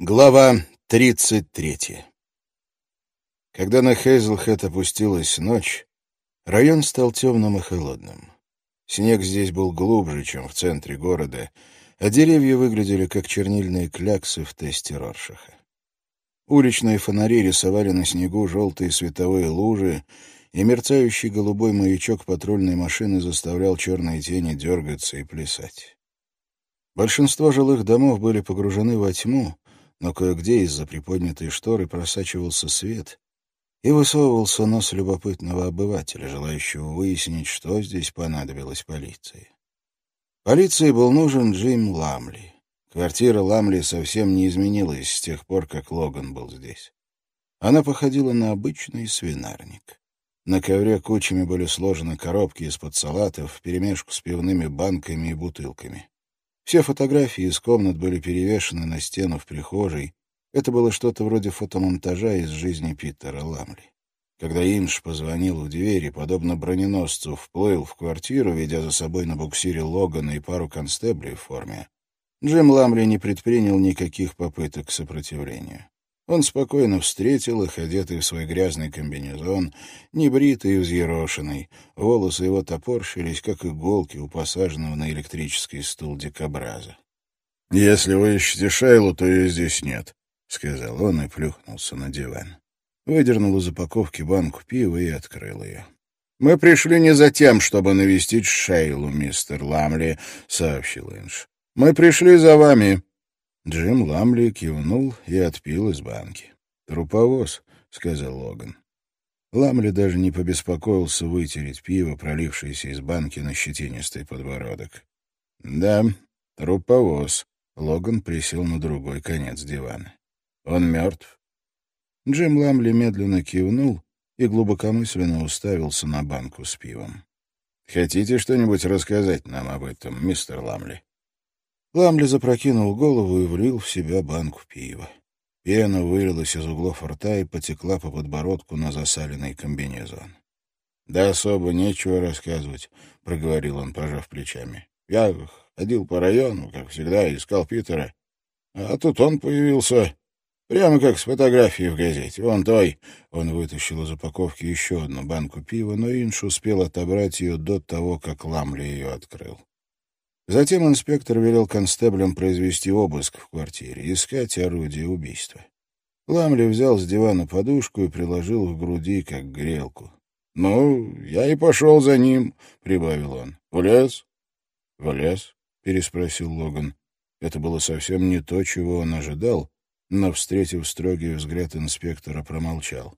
Глава 33 Когда на Хейзлхэт опустилась ночь, район стал темным и холодным. Снег здесь был глубже, чем в центре города, а деревья выглядели как чернильные кляксы в тесте Роршаха. Уличные фонари рисовали на снегу желтые световые лужи, и мерцающий голубой маячок патрульной машины заставлял черные тени дергаться и плясать. Большинство жилых домов были погружены во тьму, но кое-где из-за приподнятой шторы просачивался свет, и высовывался нос любопытного обывателя, желающего выяснить, что здесь понадобилось полиции. Полиции был нужен Джим Ламли. Квартира Ламли совсем не изменилась с тех пор, как Логан был здесь. Она походила на обычный свинарник. На ковре кучами были сложены коробки из-под салатов вперемешку с пивными банками и бутылками. Все фотографии из комнат были перевешены на стену в прихожей. Это было что-то вроде фотомонтажа из жизни Питера Ламли. Когда Инш позвонил в дверь и, подобно броненосцу, вплыл в квартиру, ведя за собой на буксире Логана и пару констеблей в форме, Джим Ламли не предпринял никаких попыток к сопротивлению. Он спокойно встретил их, одетый в свой грязный комбинезон, небритый и взъерошенный. Волосы его топорщились, как иголки у посаженного на электрический стул дикобраза. — Если вы ищете Шейлу, то ее здесь нет, — сказал он и плюхнулся на диван. Выдернул из упаковки банку пива и открыл ее. — Мы пришли не за тем, чтобы навестить Шейлу, мистер Ламли, — сообщил Инж. — Мы пришли за вами. Джим Ламли кивнул и отпил из банки. «Труповоз», — сказал Логан. Ламли даже не побеспокоился вытереть пиво, пролившееся из банки на щетинистый подбородок. «Да, труповоз», — Логан присел на другой конец дивана. «Он мертв?» Джим Ламли медленно кивнул и глубокомысленно уставился на банку с пивом. «Хотите что-нибудь рассказать нам об этом, мистер Ламли?» Ламли запрокинул голову и влил в себя банку пива. Пена вылилась из углов рта и потекла по подбородку на засаленный комбинезон. — Да особо нечего рассказывать, — проговорил он, пожав плечами. — Я ходил по району, как всегда, искал Питера. А тут он появился, прямо как с фотографией в газете. Вон той. Он вытащил из упаковки еще одну банку пива, но Инш успел отобрать ее до того, как Ламли ее открыл. Затем инспектор велел констеблям произвести обыск в квартире, искать орудие убийства. Ламли взял с дивана подушку и приложил к груди, как грелку. — Ну, я и пошел за ним, — прибавил он. — В лес? — В лес? — переспросил Логан. Это было совсем не то, чего он ожидал, но, встретив строгий взгляд инспектора, промолчал.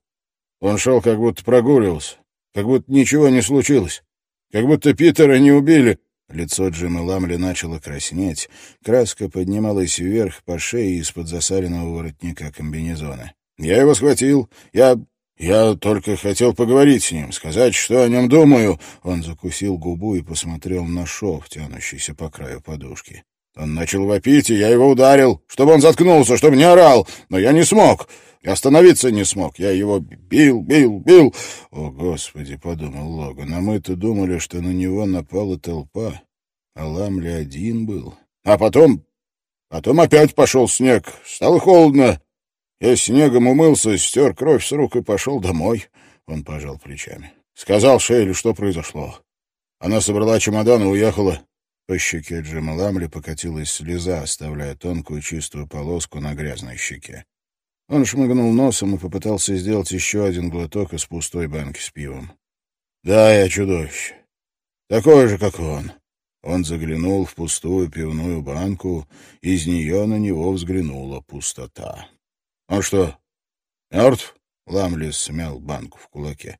Он шел, как будто прогуливался, как будто ничего не случилось, как будто Питера не убили. Лицо Джима Ламли начало краснеть, краска поднималась вверх по шее из-под засаленного воротника комбинезона. «Я его схватил. Я... я только хотел поговорить с ним, сказать, что о нем думаю». Он закусил губу и посмотрел на шов, тянущийся по краю подушки. Он начал вопить, и я его ударил, чтобы он заткнулся, чтобы не орал, но я не смог. И остановиться не смог. Я его бил, бил, бил. О, Господи, — подумал Логан, — а мы-то думали, что на него напала толпа, а Ламли один был. А потом... Потом опять пошел снег. Стало холодно. Я снегом умылся, стер кровь с рук и пошел домой. Он пожал плечами. Сказал Шейле, что произошло. Она собрала чемодан и уехала. По щеке Джима Ламли покатилась слеза, оставляя тонкую чистую полоску на грязной щеке. Он шмыгнул носом и попытался сделать еще один глоток из пустой банки с пивом. «Да, я чудовище. Такое же, как он». Он заглянул в пустую пивную банку, из нее на него взглянула пустота. «Он что, мертв?» — Ламлис смял банку в кулаке.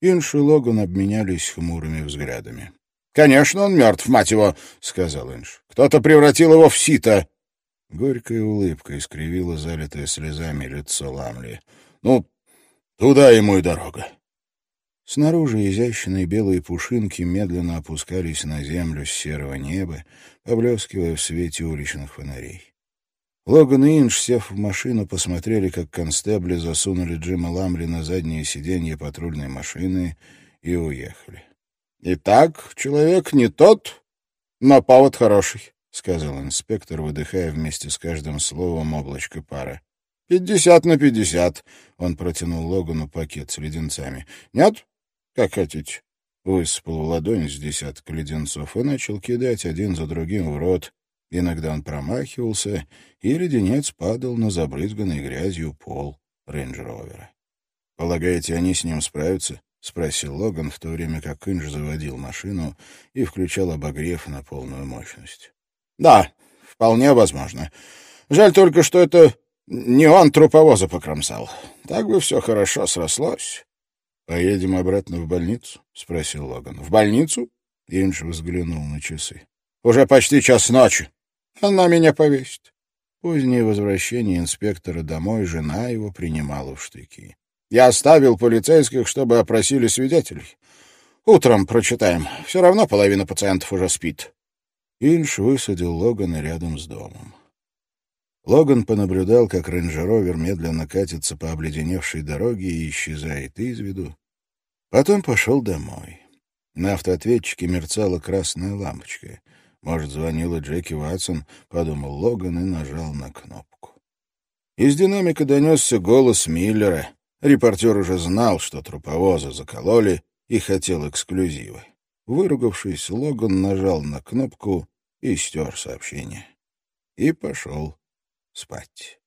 Инш и Логан обменялись хмурыми взглядами. «Конечно, он мертв, мать его!» — сказал Инш. «Кто-то превратил его в сито!» Горькая улыбка искривила залитое слезами лицо Ламли. «Ну, туда ему и дорога». Снаружи изящные белые пушинки медленно опускались на землю с серого неба, поблескивая в свете уличных фонарей. Логан и Инж, сев в машину, посмотрели, как констебли засунули Джима Ламли на заднее сиденье патрульной машины и уехали. «Итак, человек не тот, но повод хороший», сказал инспектор, выдыхая вместе с каждым словом облачко пара. «Пятьдесят на пятьдесят!» — он протянул Логану пакет с леденцами. «Нет? Как хотите». Высыпал в ладонь с десяток леденцов и начал кидать один за другим в рот. Иногда он промахивался, и леденец падал на забрызганный грязью пол рейндж-ровера. «Полагаете, они с ним справятся?» — спросил Логан, в то время как Инж заводил машину и включал обогрев на полную мощность. «Да, вполне возможно. Жаль только, что это не он труповоза покромсал. Так бы все хорошо срослось». «Поедем обратно в больницу?» — спросил Логан. «В больницу?» — Инж взглянул на часы. «Уже почти час ночи. Она меня повесит». Позднее возвращение инспектора домой жена его принимала в штыки. «Я оставил полицейских, чтобы опросили свидетелей. Утром прочитаем. Все равно половина пациентов уже спит». Инж высадил Логана рядом с домом. Логан понаблюдал, как рейндж-ровер медленно катится по обледеневшей дороге и исчезает из виду. Потом пошел домой. На автоответчике мерцала красная лампочка. Может, звонила Джеки Ватсон, подумал Логан и нажал на кнопку. Из динамика донесся голос Миллера. Репортер уже знал, что труповоза закололи и хотел эксклюзивы. Выругавшись, Логан нажал на кнопку и стер сообщение. И пошел спать.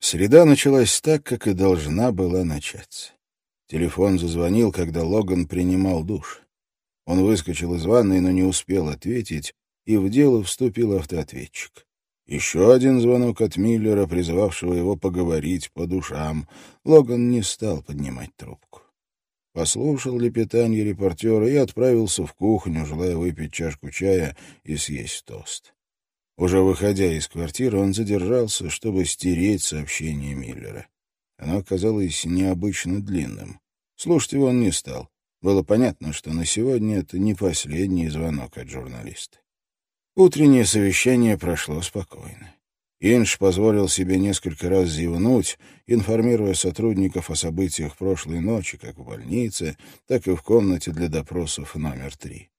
Среда началась так, как и должна была начаться. Телефон зазвонил, когда Логан принимал душ. Он выскочил из ванной, но не успел ответить, и в дело вступил автоответчик. Еще один звонок от Миллера, призывавшего его поговорить по душам. Логан не стал поднимать трубку. Послушал лепетанье репортера и отправился в кухню, желая выпить чашку чая и съесть тост. Уже выходя из квартиры, он задержался, чтобы стереть сообщение Миллера. Оно оказалось необычно длинным. Слушать его он не стал. Было понятно, что на сегодня это не последний звонок от журналиста. Утреннее совещание прошло спокойно. Инш позволил себе несколько раз зевнуть, информируя сотрудников о событиях прошлой ночи как в больнице, так и в комнате для допросов номер три.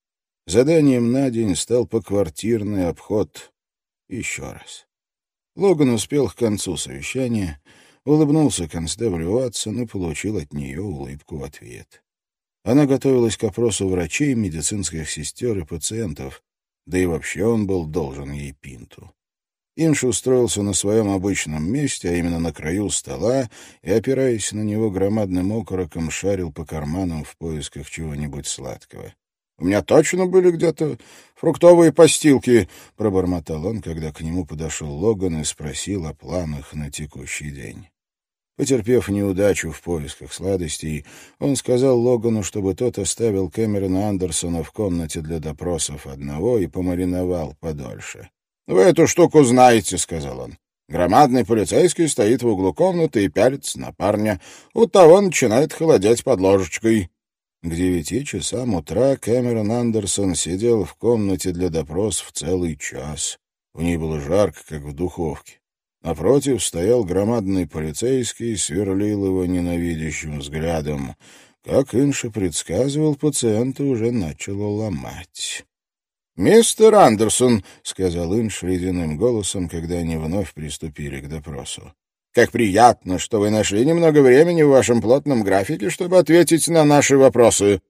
Заданием на день стал поквартирный обход еще раз. Логан успел к концу совещания, улыбнулся констеблю Уатсон и получил от нее улыбку в ответ. Она готовилась к опросу врачей, медицинских сестер и пациентов, да и вообще он был должен ей пинту. Инш устроился на своем обычном месте, а именно на краю стола, и, опираясь на него громадным окороком, шарил по карманам в поисках чего-нибудь сладкого. У меня точно были где-то фруктовые постилки, — пробормотал он, когда к нему подошел Логан и спросил о планах на текущий день. Потерпев неудачу в поисках сладостей, он сказал Логану, чтобы тот оставил Кэмерона Андерсона в комнате для допросов одного и помариновал подольше. — Вы эту штуку знаете, — сказал он. Громадный полицейский стоит в углу комнаты и пялится на парня. У того начинает холодеть под ложечкой. К девяти часам утра Кэмерон Андерсон сидел в комнате для допросов целый час. В ней было жарко, как в духовке. Напротив стоял громадный полицейский и сверлил его ненавидящим взглядом. Как Инша предсказывал, пациента уже начало ломать. «Мистер Андерсон», — сказал Инш ледяным голосом, когда они вновь приступили к допросу. Как приятно, что вы нашли немного времени в вашем плотном графике, чтобы ответить на наши вопросы».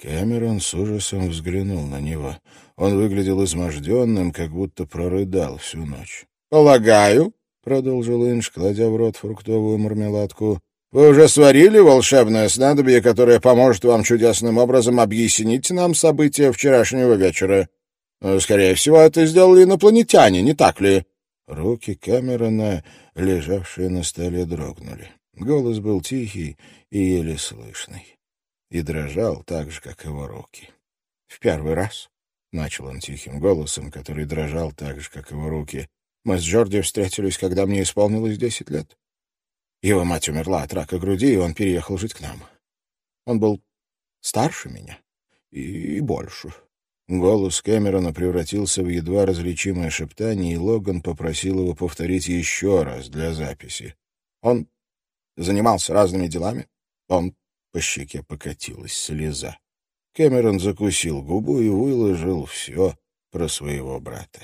Кэмерон с ужасом взглянул на него. Он выглядел изможденным, как будто прорыдал всю ночь. «Полагаю», — продолжил Инж, кладя в рот фруктовую мармеладку, «вы уже сварили волшебное снадобье, которое поможет вам чудесным образом объяснить нам события вчерашнего вечера. Скорее всего, это сделали инопланетяне, не так ли?» Руки Кэмерона, лежавшие на столе, дрогнули. Голос был тихий и еле слышный. И дрожал так же, как его руки. «В первый раз», — начал он тихим голосом, который дрожал так же, как его руки, «мы с Джорди встретились, когда мне исполнилось десять лет. Его мать умерла от рака груди, и он переехал жить к нам. Он был старше меня и больше». Голос Кэмерона превратился в едва различимое шептание, и Логан попросил его повторить еще раз для записи. Он занимался разными делами. Он по щеке покатилась слеза. Кэмерон закусил губу и выложил все, про своего брата.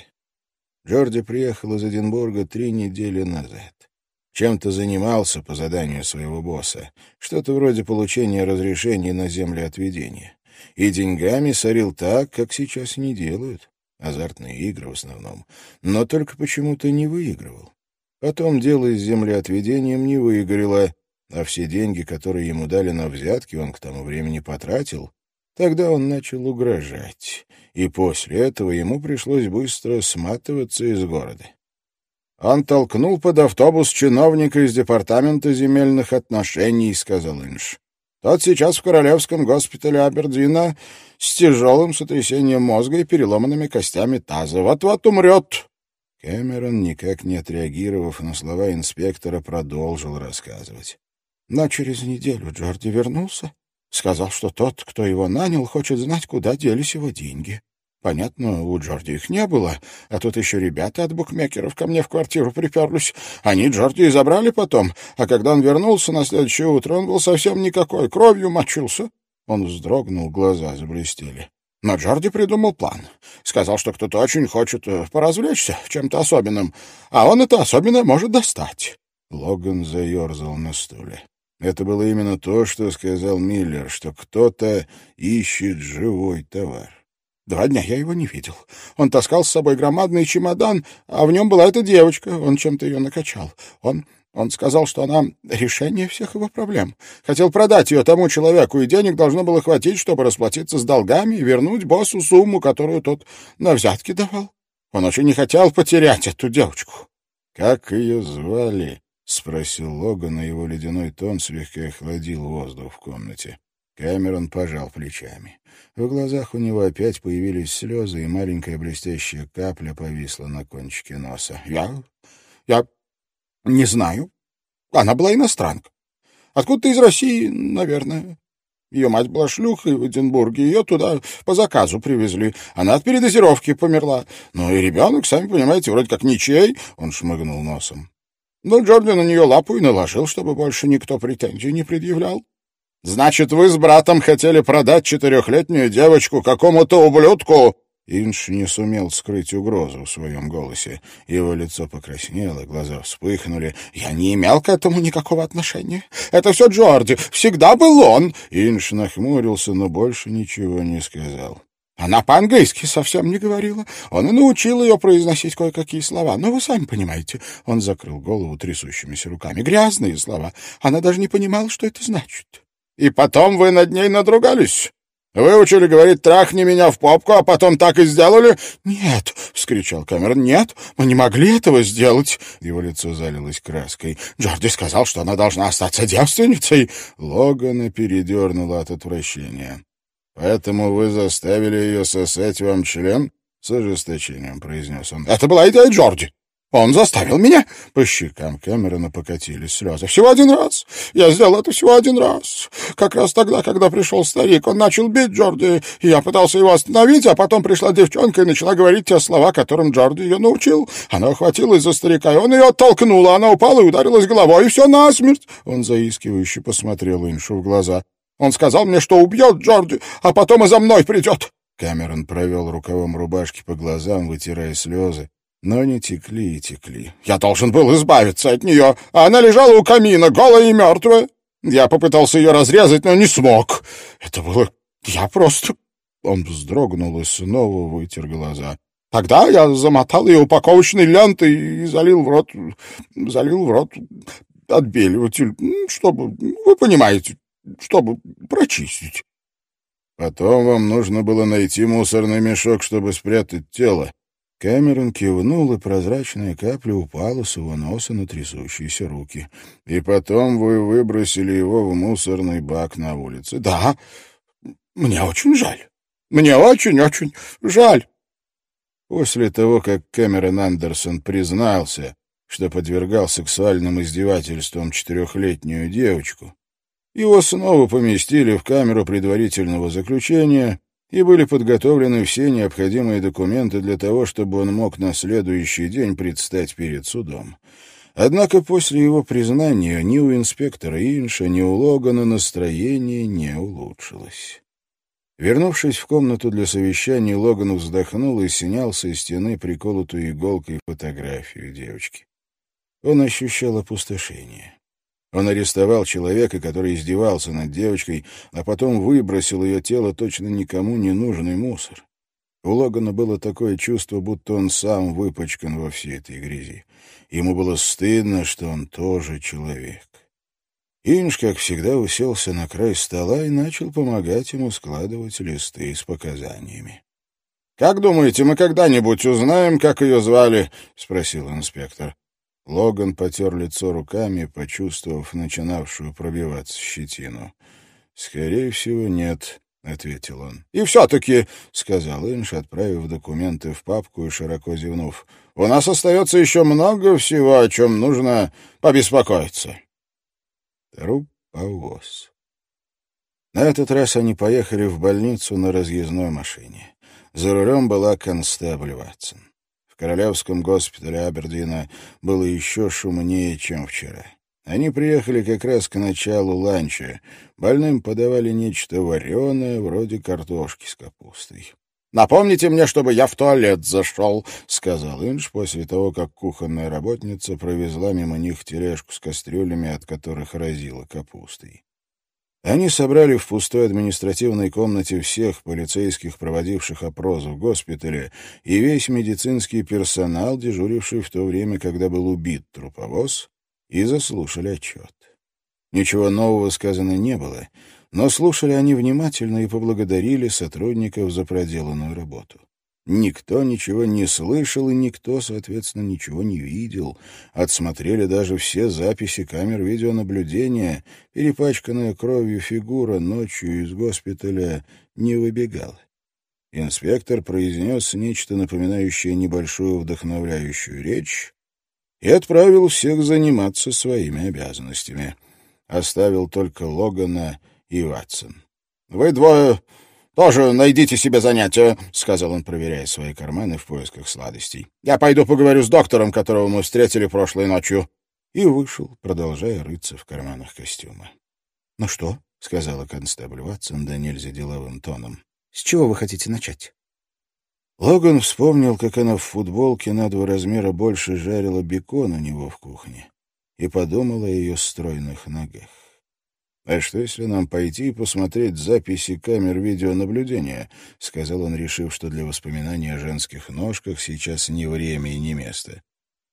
Джорди приехал из Эдинбурга три недели назад. Чем-то занимался по заданию своего босса, что-то вроде получения разрешения на землеотведение. И деньгами сорил так, как сейчас не делают. Азартные игры в основном. Но только почему-то не выигрывал. Потом дело с землеотведением не выгорело, а все деньги, которые ему дали на взятки, он к тому времени потратил. Тогда он начал угрожать, и после этого ему пришлось быстро сматываться из города. Он толкнул под автобус чиновника из департамента земельных отношений, — сказал Инш. Тот сейчас в Королевском госпитале Абердина с тяжелым сотрясением мозга и переломанными костями таза. Вот-вот умрет. Кэмерон, никак не отреагировав на слова инспектора, продолжил рассказывать. Но через неделю Джорди вернулся. Сказал, что тот, кто его нанял, хочет знать, куда делись его деньги. Понятно, у Джорди их не было, а тут еще ребята от букмекеров ко мне в квартиру приперлись. Они Джорди и забрали потом, а когда он вернулся на следующее утро, он был совсем никакой, кровью мочился. Он вздрогнул, глаза заблестели. Но Джорди придумал план. Сказал, что кто-то очень хочет э, поразвлечься чем-то особенным, а он это особенное может достать. Логан заерзал на стуле. Это было именно то, что сказал Миллер, что кто-то ищет живой товар. Два дня я его не видел. Он таскал с собой громадный чемодан, а в нем была эта девочка. Он чем-то ее накачал. Он... Он сказал, что она решение всех его проблем. Хотел продать ее тому человеку, и денег должно было хватить, чтобы расплатиться с долгами и вернуть боссу сумму, которую тот на взятки давал. Он очень не хотел потерять эту девочку. — Как ее звали? — спросил Логан, и его ледяной тон слегка охладил воздух в комнате. Кэмерон пожал плечами. В глазах у него опять появились слезы, и маленькая блестящая капля повисла на кончике носа. — Я... я не знаю. Она была иностранка. Откуда-то из России, наверное. Ее мать была шлюхой в Эдинбурге, ее туда по заказу привезли. Она от передозировки померла. Ну и ребенок, сами понимаете, вроде как ничей. Он шмыгнул носом. Но Джорди на нее лапу и наложил, чтобы больше никто претензий не предъявлял. Значит, вы с братом хотели продать четырехлетнюю девочку какому-то ублюдку?» Инш не сумел скрыть угрозу в своем голосе. Его лицо покраснело, глаза вспыхнули. «Я не имел к этому никакого отношения. Это все Джорди. Всегда был он!» Инш нахмурился, но больше ничего не сказал. Она по-английски совсем не говорила. Он и научил ее произносить кое-какие слова. Но вы сами понимаете. Он закрыл голову трясущимися руками. Грязные слова. Она даже не понимала, что это значит. И потом вы над ней надругались? Выучили говорить «трахни меня в попку», а потом так и сделали? «Нет», — вскричал Камерон, — «нет, мы не могли этого сделать». Его лицо залилось краской. Джорди сказал, что она должна остаться девственницей. Логана передернула от отвращения. «Поэтому вы заставили ее сосать вам член?» — с ожесточением произнес он. «Это была идея Джорди. Он заставил меня. По щекам Кэмерона покатились слезы. Всего один раз. Я сделал это всего один раз. Как раз тогда, когда пришел старик, он начал бить Джорди, и я пытался его остановить, а потом пришла девчонка и начала говорить те слова, которым Джорди ее научил. Она ухватилась за старика, и он ее оттолкнул, она упала и ударилась головой, и все насмерть. Он заискивающе посмотрел Иншу в глаза. Он сказал мне, что убьет Джорди, а потом и за мной придет. Кэмерон провел рукавом рубашки по глазам, вытирая слезы но они текли и текли. Я должен был избавиться от нее, а она лежала у камина, голая и мертвая. Я попытался ее разрезать, но не смог. Это было... Я просто... Он вздрогнул и снова вытер глаза. Тогда я замотал ее упаковочной лентой и залил в рот... залил в рот отбеливатель, чтобы... Вы понимаете, чтобы прочистить. Потом вам нужно было найти мусорный мешок, чтобы спрятать тело. Кэмерон кивнул, и прозрачная капля упала с его носа на трясущиеся руки. «И потом вы выбросили его в мусорный бак на улице?» «Да, мне очень жаль. Мне очень-очень жаль». После того, как Кэмерон Андерсон признался, что подвергал сексуальным издевательствам четырехлетнюю девочку, его снова поместили в камеру предварительного заключения и были подготовлены все необходимые документы для того, чтобы он мог на следующий день предстать перед судом. Однако после его признания ни у инспектора Инша, ни у Логана настроение не улучшилось. Вернувшись в комнату для совещаний, Логан вздохнул и снял со стены приколотую иголкой фотографию девочки. Он ощущал опустошение. Он арестовал человека, который издевался над девочкой, а потом выбросил ее тело точно никому не нужный мусор. У Логана было такое чувство, будто он сам выпачкан во всей этой грязи. Ему было стыдно, что он тоже человек. Инж, как всегда, уселся на край стола и начал помогать ему складывать листы с показаниями. «Как думаете, мы когда-нибудь узнаем, как ее звали?» — спросил инспектор. Логан потер лицо руками, почувствовав начинавшую пробиваться щетину. «Скорее всего, нет», — ответил он. «И все-таки», — сказал Инш, отправив документы в папку и широко зевнув, — «у нас остается еще много всего, о чем нужно побеспокоиться». Труп повоз. На этот раз они поехали в больницу на разъездной машине. За рулем была констебль Ватсон. В королевском госпитале Абердина было еще шумнее, чем вчера. Они приехали как раз к началу ланча. Больным подавали нечто вареное, вроде картошки с капустой. «Напомните мне, чтобы я в туалет зашел», — сказал Инж после того, как кухонная работница провезла мимо них тележку с кастрюлями, от которых разила капустой. Они собрали в пустой административной комнате всех полицейских, проводивших опрос в госпитале, и весь медицинский персонал, дежуривший в то время, когда был убит труповоз, и заслушали отчет. Ничего нового сказано не было, но слушали они внимательно и поблагодарили сотрудников за проделанную работу. Никто ничего не слышал, и никто, соответственно, ничего не видел. Отсмотрели даже все записи камер видеонаблюдения. Перепачканная кровью фигура ночью из госпиталя не выбегала. Инспектор произнес нечто напоминающее небольшую вдохновляющую речь и отправил всех заниматься своими обязанностями. Оставил только Логана и Ватсон. «Вы двое тоже найдите себе занятие», — сказал он, проверяя свои карманы в поисках сладостей. «Я пойду поговорю с доктором, которого мы встретили прошлой ночью». И вышел, продолжая рыться в карманах костюма. «Ну что?» — сказала констебль Ватсон да нельзя деловым тоном. «С чего вы хотите начать?» Логан вспомнил, как она в футболке на два размера больше жарила бекон у него в кухне, и подумал о ее стройных ногах. «А что, если нам пойти и посмотреть записи камер видеонаблюдения?» — сказал он, решив, что для воспоминаний о женских ножках сейчас не время и не место.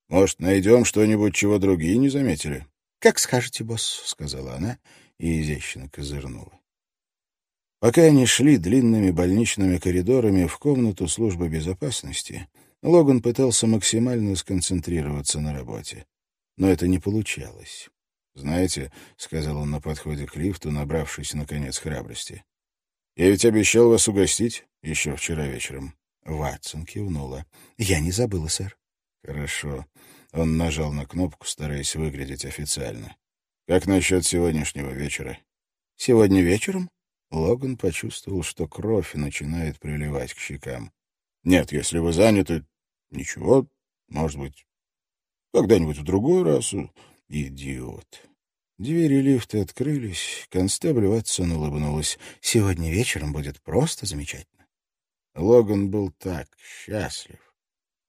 «Может, найдем что-нибудь, чего другие не заметили?» «Как скажете, босс», — сказала она и изящно козырнула. Пока они шли длинными больничными коридорами в комнату службы безопасности, Логан пытался максимально сконцентрироваться на работе. Но это не получалось. «Знаете», — сказал он на подходе к лифту, набравшись, наконец, храбрости, «я ведь обещал вас угостить еще вчера вечером». Ватсон кивнула. «Я не забыла, сэр». «Хорошо». Он нажал на кнопку, стараясь выглядеть официально. «Как насчет сегодняшнего вечера?» «Сегодня вечером?» Логан почувствовал, что кровь начинает приливать к щекам. «Нет, если вы заняты, ничего, может быть, когда-нибудь в другой раз. Идиот. Двери лифта открылись, констебль Ватсон улыбнулась. «Сегодня вечером будет просто замечательно». Логан был так счастлив,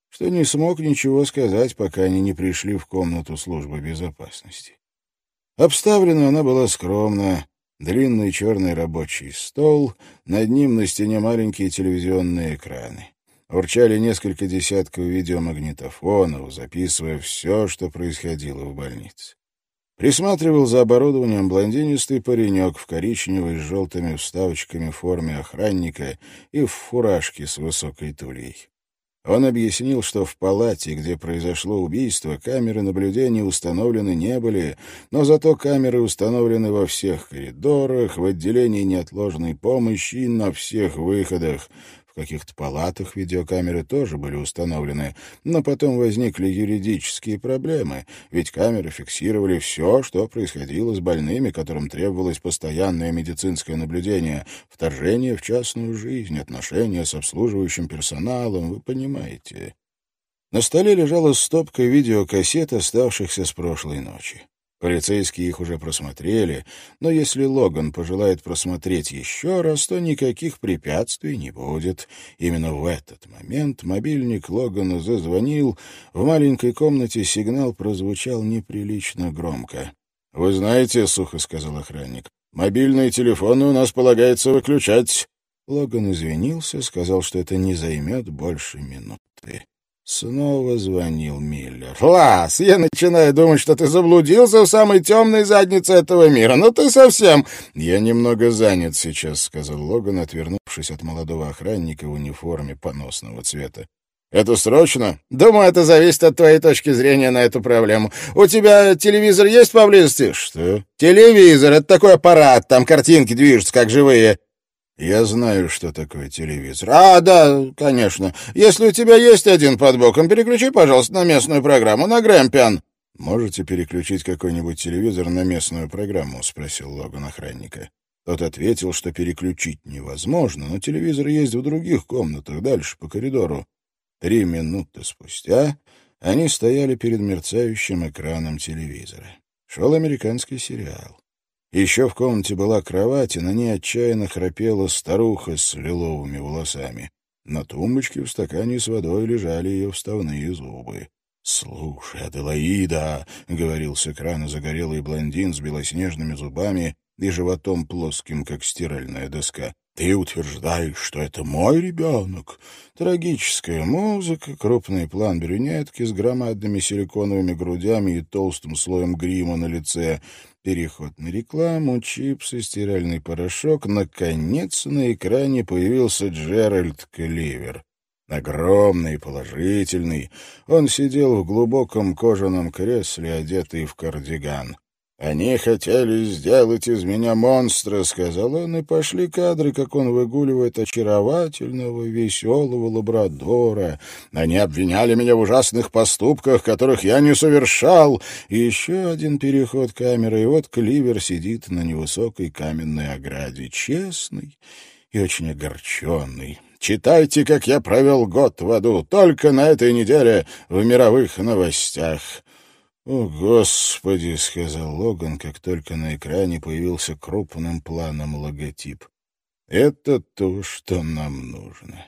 что не смог ничего сказать, пока они не пришли в комнату службы безопасности. Обставлена она была скромно. Длинный черный рабочий стол, над ним на стене маленькие телевизионные экраны. Урчали несколько десятков видеомагнитофонов, записывая все, что происходило в больнице. Присматривал за оборудованием блондинистый паренек в коричневой с желтыми вставочками форме охранника и в фуражке с высокой тульей. Он объяснил, что в палате, где произошло убийство, камеры наблюдения установлены не были, но зато камеры установлены во всех коридорах, в отделении неотложной помощи и на всех выходах. Каких-то палатах видеокамеры тоже были установлены, но потом возникли юридические проблемы, ведь камеры фиксировали все, что происходило с больными, которым требовалось постоянное медицинское наблюдение, вторжение в частную жизнь, отношения с обслуживающим персоналом, вы понимаете. На столе лежала стопка видеокассет, оставшихся с прошлой ночи. Полицейские их уже просмотрели, но если Логан пожелает просмотреть еще раз, то никаких препятствий не будет. Именно в этот момент мобильник Логана зазвонил. В маленькой комнате сигнал прозвучал неприлично громко. «Вы знаете, — сухо сказал охранник, — мобильные телефоны у нас полагается выключать». Логан извинился, сказал, что это не займет больше минуты. Снова звонил Миллер. «Лас, я начинаю думать, что ты заблудился в самой темной заднице этого мира. Ну ты совсем...» «Я немного занят сейчас», — сказал Логан, отвернувшись от молодого охранника в униформе поносного цвета. «Это срочно?» «Думаю, это зависит от твоей точки зрения на эту проблему. У тебя телевизор есть поблизости?» «Что?» «Телевизор — это такой аппарат, там картинки движутся, как живые». «Я знаю, что такое телевизор». «А, да, конечно. Если у тебя есть один под боком, переключи, пожалуйста, на местную программу, на Грэмпиан». «Можете переключить какой-нибудь телевизор на местную программу?» — спросил Логан охранника. Тот ответил, что переключить невозможно, но телевизор есть в других комнатах, дальше, по коридору. Три минуты спустя они стояли перед мерцающим экраном телевизора. Шел американский сериал. Еще в комнате была кровать, и на ней отчаянно храпела старуха с лиловыми волосами. На тумбочке в стакане с водой лежали ее вставные зубы. «Слушай, Аделаида!» — говорил с экрана загорелый блондин с белоснежными зубами и животом плоским, как стиральная доска. «Ты утверждаешь, что это мой ребенок?» Трагическая музыка, крупный план брюнетки с громадными силиконовыми грудями и толстым слоем грима на лице — Переход на рекламу, чипсы, стиральный порошок. Наконец на экране появился Джеральд Кливер. Огромный, положительный. Он сидел в глубоком кожаном кресле, одетый в кардиган. «Они хотели сделать из меня монстра», — сказал он, и пошли кадры, как он выгуливает очаровательного, веселого лабрадора. «Они обвиняли меня в ужасных поступках, которых я не совершал». И еще один переход камеры, и вот Кливер сидит на невысокой каменной ограде, честный и очень огорченный. «Читайте, как я провел год в аду, только на этой неделе в мировых новостях». «О, Господи!» — сказал Логан, как только на экране появился крупным планом логотип. «Это то, что нам нужно».